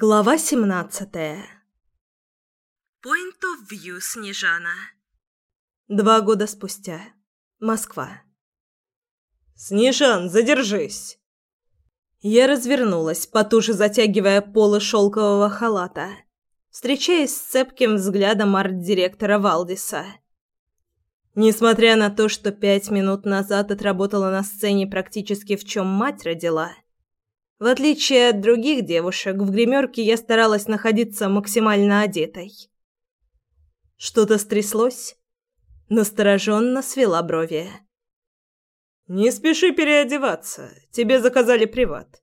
Глава семнадцатая. Point of view Снежана. Два года спустя. Москва. «Снежан, задержись!» Я развернулась, потуже затягивая полы шелкового халата, встречаясь с цепким взглядом арт-директора Валдиса. Несмотря на то, что пять минут назад отработала на сцене практически в чем мать родила – в отличие от других девушек, в гримерке я старалась находиться максимально одетой. Что-то стряслось? Настороженно свела брови. «Не спеши переодеваться. Тебе заказали приват».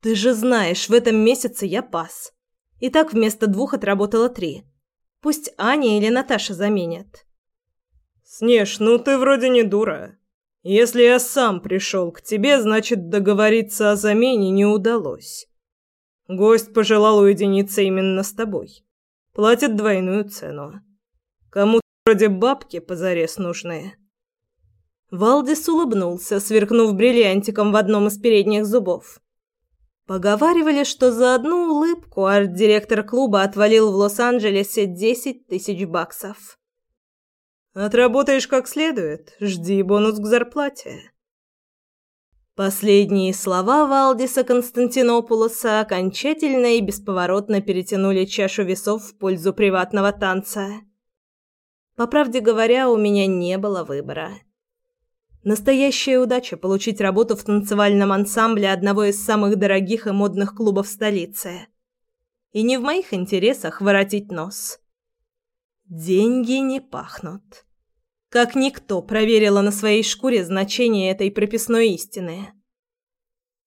«Ты же знаешь, в этом месяце я пас. И так вместо двух отработала три. Пусть Аня или Наташа заменят». «Снеж, ну ты вроде не дура. Если я сам пришел к тебе, значит, договориться о замене не удалось. Гость пожелал уединиться именно с тобой. Платит двойную цену. Кому-то вроде бабки позарез нужны. Валдис улыбнулся, сверкнув бриллиантиком в одном из передних зубов. Поговаривали, что за одну улыбку арт-директор клуба отвалил в Лос-Анджелесе десять тысяч баксов. Отработаешь как следует, жди бонус к зарплате. Последние слова Валдиса Константинопулоса окончательно и бесповоротно перетянули чашу весов в пользу приватного танца. По правде говоря, у меня не было выбора. Настоящая удача получить работу в танцевальном ансамбле одного из самых дорогих и модных клубов столицы. И не в моих интересах воротить нос. Деньги не пахнут. Как никто проверила на своей шкуре значение этой прописной истины.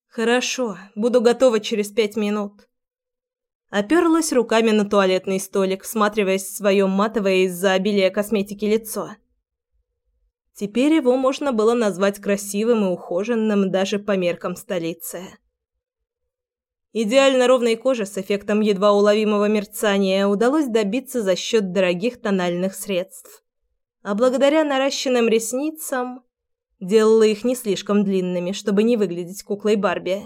Хорошо, буду готова через пять минут. Оперлась руками на туалетный столик, всматриваясь в свое матовое из-за обилия косметики лицо. Теперь его можно было назвать красивым и ухоженным даже по меркам столицы. Идеально ровной кожи с эффектом едва уловимого мерцания удалось добиться за счет дорогих тональных средств а благодаря наращенным ресницам делала их не слишком длинными, чтобы не выглядеть куклой Барби.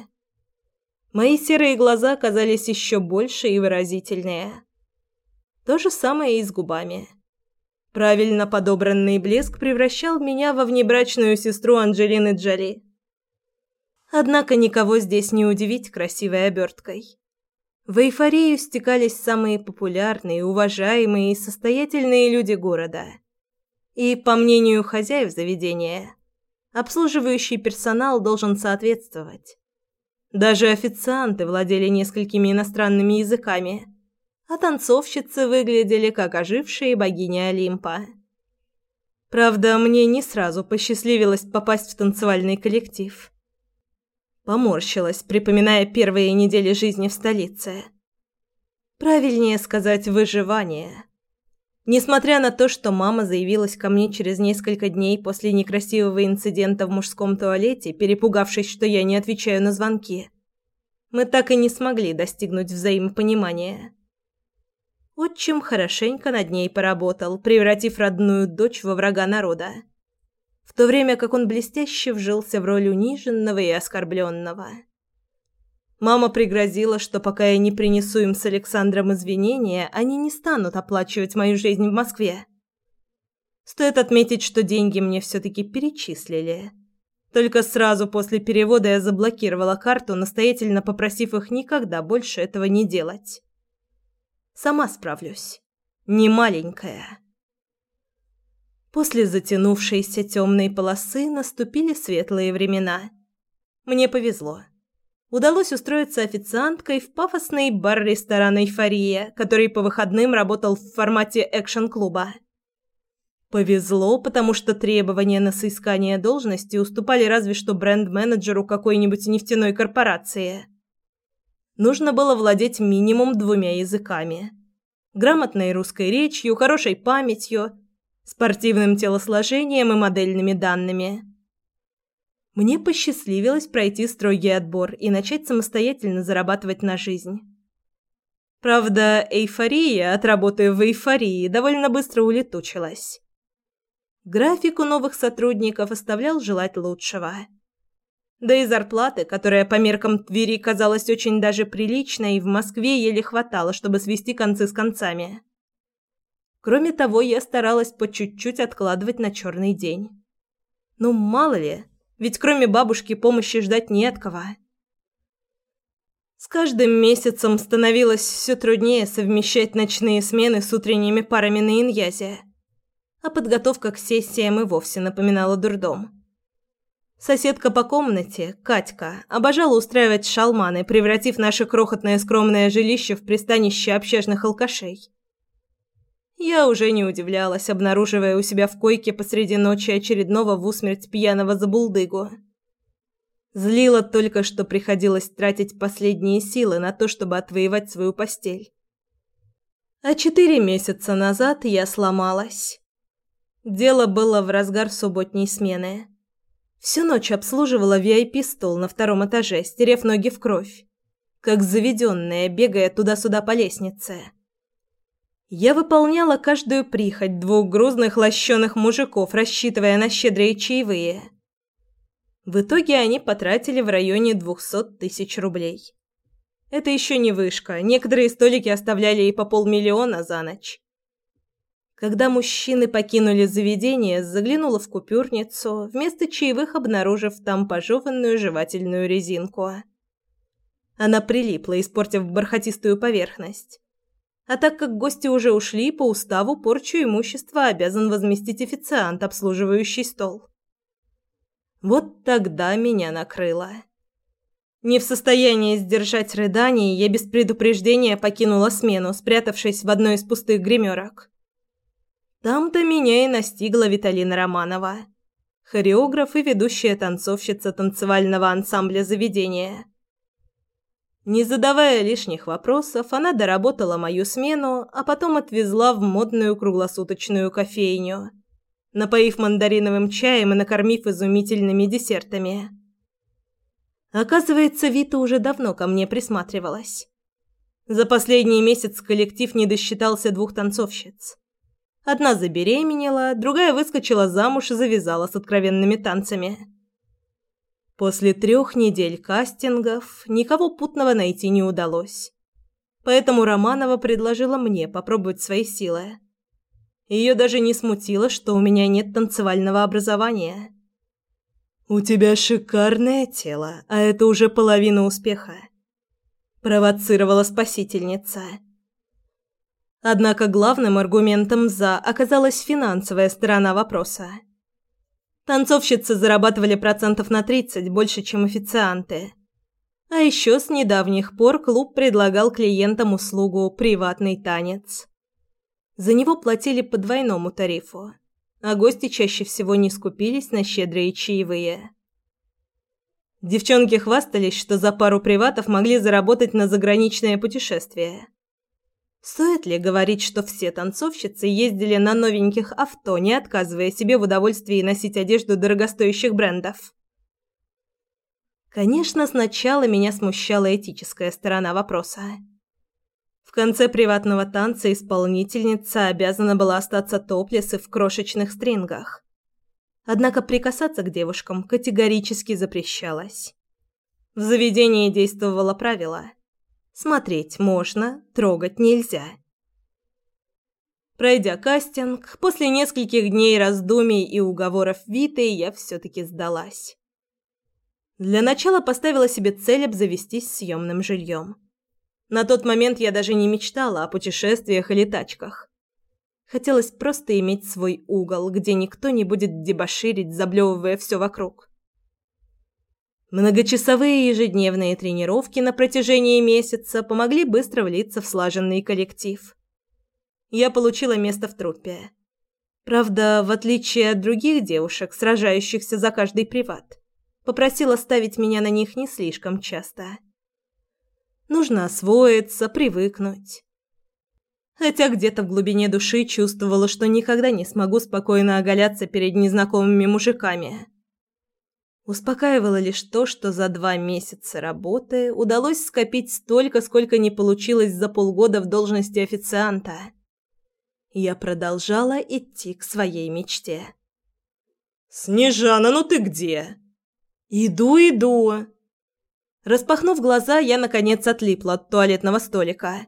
Мои серые глаза казались еще больше и выразительнее. То же самое и с губами. Правильно подобранный блеск превращал меня во внебрачную сестру Анджелины Джоли. Однако никого здесь не удивить красивой оберткой. В эйфорию стекались самые популярные, уважаемые и состоятельные люди города – и, по мнению хозяев заведения, обслуживающий персонал должен соответствовать. Даже официанты владели несколькими иностранными языками, а танцовщицы выглядели как ожившие богини Олимпа. Правда, мне не сразу посчастливилось попасть в танцевальный коллектив. Поморщилась, припоминая первые недели жизни в столице. Правильнее сказать «выживание». Несмотря на то, что мама заявилась ко мне через несколько дней после некрасивого инцидента в мужском туалете, перепугавшись, что я не отвечаю на звонки, мы так и не смогли достигнуть взаимопонимания. Отчим хорошенько над ней поработал, превратив родную дочь во врага народа, в то время как он блестяще вжился в роль униженного и оскорбленного. Мама пригрозила, что пока я не принесу им с Александром извинения, они не станут оплачивать мою жизнь в Москве. Стоит отметить, что деньги мне все-таки перечислили. Только сразу после перевода я заблокировала карту, настоятельно попросив их никогда больше этого не делать. Сама справлюсь. Не маленькая. После затянувшейся темной полосы наступили светлые времена. Мне повезло удалось устроиться официанткой в пафосный бар-ресторан «Эйфория», который по выходным работал в формате экшн-клуба. Повезло, потому что требования на соискание должности уступали разве что бренд-менеджеру какой-нибудь нефтяной корпорации. Нужно было владеть минимум двумя языками. Грамотной русской речью, хорошей памятью, спортивным телосложением и модельными данными – мне посчастливилось пройти строгий отбор и начать самостоятельно зарабатывать на жизнь. Правда, эйфория от работы в эйфории довольно быстро улетучилась. График у новых сотрудников оставлял желать лучшего. Да и зарплаты, которая по меркам Твери казалась очень даже приличной, в Москве еле хватало, чтобы свести концы с концами. Кроме того, я старалась по чуть-чуть откладывать на черный день. Ну, мало ли, ведь кроме бабушки помощи ждать не от кого. С каждым месяцем становилось все труднее совмещать ночные смены с утренними парами на Иньязе. А подготовка к сессиям и вовсе напоминала дурдом. Соседка по комнате, Катька, обожала устраивать шалманы, превратив наше крохотное скромное жилище в пристанище общажных алкашей. Я уже не удивлялась, обнаруживая у себя в койке посреди ночи очередного в усмерть пьяного забулдыгу. Злило только, что приходилось тратить последние силы на то, чтобы отвоевать свою постель. А четыре месяца назад я сломалась. Дело было в разгар субботней смены. Всю ночь обслуживала VIP-стол на втором этаже, стерев ноги в кровь, как заведенная, бегая туда-сюда по лестнице. Я выполняла каждую прихоть двух грузных лощеных мужиков, рассчитывая на щедрые чаевые – в итоге они потратили в районе двухсот тысяч рублей. Это еще не вышка, некоторые столики оставляли и по полмиллиона за ночь. Когда мужчины покинули заведение, заглянула в купюрницу, вместо чаевых обнаружив там пожеванную жевательную резинку. Она прилипла, испортив бархатистую поверхность. А так как гости уже ушли, по уставу порчу имущества обязан возместить официант, обслуживающий стол. Вот тогда меня накрыло. Не в состоянии сдержать рыданий, я без предупреждения покинула смену, спрятавшись в одной из пустых гримерок. Там-то меня и настигла Виталина Романова, хореограф и ведущая танцовщица танцевального ансамбля заведения. Не задавая лишних вопросов, она доработала мою смену, а потом отвезла в модную круглосуточную кофейню – напоив мандариновым чаем и накормив изумительными десертами. Оказывается, Вита уже давно ко мне присматривалась. За последний месяц коллектив не досчитался двух танцовщиц. Одна забеременела, другая выскочила замуж и завязала с откровенными танцами. После трех недель кастингов никого путного найти не удалось. Поэтому Романова предложила мне попробовать свои силы. Ее даже не смутило, что у меня нет танцевального образования. «У тебя шикарное тело, а это уже половина успеха», – провоцировала спасительница. Однако главным аргументом «за» оказалась финансовая сторона вопроса. Танцовщицы зарабатывали процентов на 30 больше, чем официанты. А еще с недавних пор клуб предлагал клиентам услугу «приватный танец». За него платили по двойному тарифу, а гости чаще всего не скупились на щедрые чаевые. Девчонки хвастались, что за пару приватов могли заработать на заграничное путешествие. Стоит ли говорить, что все танцовщицы ездили на новеньких авто, не отказывая себе в удовольствии носить одежду дорогостоящих брендов? Конечно, сначала меня смущала этическая сторона вопроса конце приватного танца исполнительница обязана была остаться топлес и в крошечных стрингах. Однако прикасаться к девушкам категорически запрещалось. В заведении действовало правило: смотреть можно, трогать нельзя. Пройдя кастинг, после нескольких дней раздумий и уговоров Виты, я все таки сдалась. Для начала поставила себе цель обзавестись съемным жильем. На тот момент я даже не мечтала о путешествиях или тачках. Хотелось просто иметь свой угол, где никто не будет дебоширить, заблевывая все вокруг. Многочасовые ежедневные тренировки на протяжении месяца помогли быстро влиться в слаженный коллектив. Я получила место в труппе. Правда, в отличие от других девушек, сражающихся за каждый приват, попросила ставить меня на них не слишком часто. Нужно освоиться, привыкнуть. Хотя где-то в глубине души чувствовала, что никогда не смогу спокойно оголяться перед незнакомыми мужиками. Успокаивало лишь то, что за два месяца работы удалось скопить столько, сколько не получилось за полгода в должности официанта. Я продолжала идти к своей мечте. «Снежана, ну ты где?» «Иду, иду!» Распахнув глаза, я, наконец, отлипла от туалетного столика.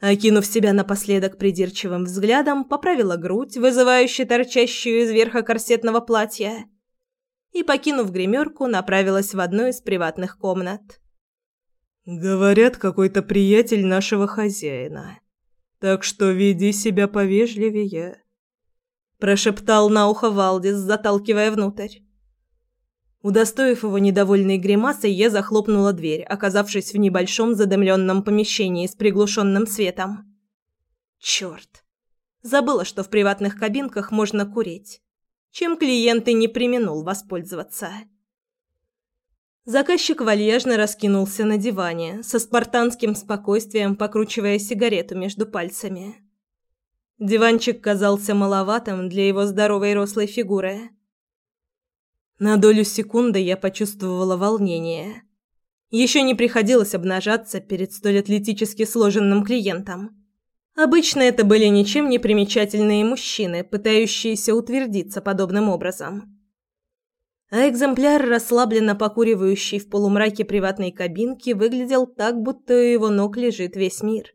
Окинув себя напоследок придирчивым взглядом, поправила грудь, вызывающе торчащую из верха корсетного платья, и, покинув гримерку, направилась в одну из приватных комнат. «Говорят, какой-то приятель нашего хозяина. Так что веди себя повежливее», – прошептал на ухо Валдис, заталкивая внутрь. Удостоив его недовольной гримасой, я захлопнула дверь, оказавшись в небольшом задымленном помещении с приглушенным светом. Черт! Забыла, что в приватных кабинках можно курить, чем клиент и не применул воспользоваться. Заказчик вальяжно раскинулся на диване, со спартанским спокойствием покручивая сигарету между пальцами. Диванчик казался маловатым для его здоровой рослой фигуры. На долю секунды я почувствовала волнение. Еще не приходилось обнажаться перед столь атлетически сложенным клиентом. Обычно это были ничем не примечательные мужчины, пытающиеся утвердиться подобным образом. А экземпляр, расслабленно покуривающий в полумраке приватной кабинки, выглядел так, будто у его ног лежит весь мир.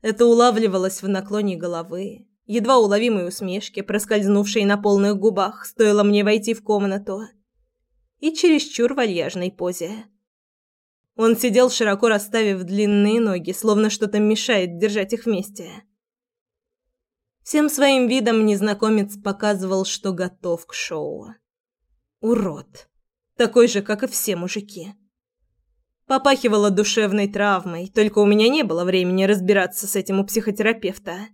Это улавливалось в наклоне головы, едва уловимой усмешке, проскользнувшей на полных губах, стоило мне войти в комнату, и чересчур вальяжной позе. Он сидел, широко расставив длинные ноги, словно что-то мешает держать их вместе. Всем своим видом незнакомец показывал, что готов к шоу. Урод. Такой же, как и все мужики. Попахивало душевной травмой, только у меня не было времени разбираться с этим у психотерапевта.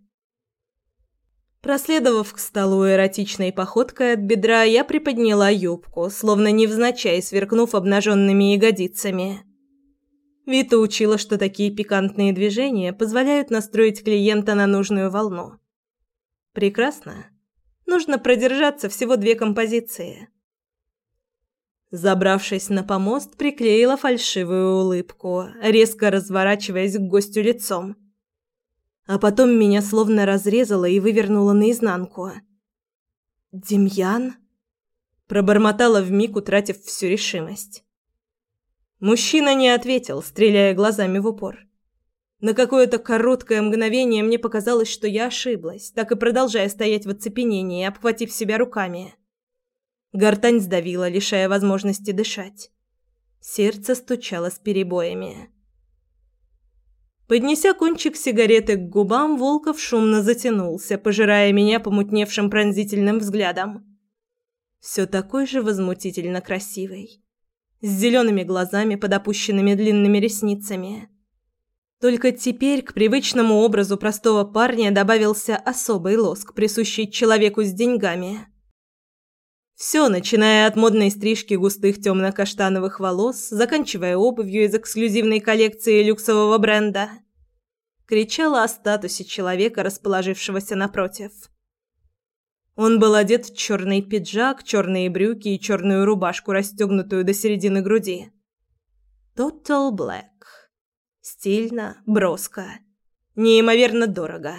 Проследовав к столу эротичной походкой от бедра, я приподняла юбку, словно невзначай сверкнув обнаженными ягодицами. Вита учила, что такие пикантные движения позволяют настроить клиента на нужную волну. Прекрасно. Нужно продержаться всего две композиции. Забравшись на помост, приклеила фальшивую улыбку, резко разворачиваясь к гостю лицом а потом меня словно разрезало и вывернуло наизнанку. «Демьян?» Пробормотала вмиг, утратив всю решимость. Мужчина не ответил, стреляя глазами в упор. На какое-то короткое мгновение мне показалось, что я ошиблась, так и продолжая стоять в оцепенении, обхватив себя руками. Гортань сдавила, лишая возможности дышать. Сердце стучало с перебоями. Поднеся кончик сигареты к губам, Волков шумно затянулся, пожирая меня помутневшим пронзительным взглядом. Все такой же возмутительно красивый. С зелеными глазами под опущенными длинными ресницами. Только теперь к привычному образу простого парня добавился особый лоск, присущий человеку с деньгами. Все, начиная от модной стрижки густых темно-каштановых волос, заканчивая обувью из эксклюзивной коллекции люксового бренда, кричала о статусе человека, расположившегося напротив. Он был одет в черный пиджак, черные брюки и черную рубашку, расстегнутую до середины груди. Total Black. Стильно, броско, неимоверно дорого,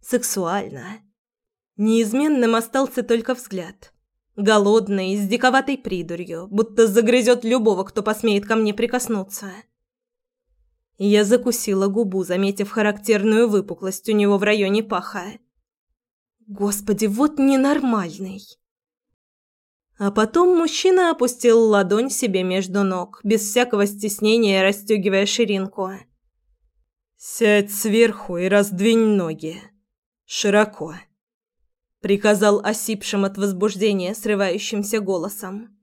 сексуально. Неизменным остался только взгляд – голодный, с диковатой придурью, будто загрызет любого, кто посмеет ко мне прикоснуться. Я закусила губу, заметив характерную выпуклость у него в районе паха. Господи, вот ненормальный. А потом мужчина опустил ладонь себе между ног, без всякого стеснения расстегивая ширинку. «Сядь сверху и раздвинь ноги. Широко» приказал осипшим от возбуждения срывающимся голосом.